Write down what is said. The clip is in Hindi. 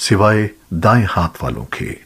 सिवाय दाएँ हाथ वालों के।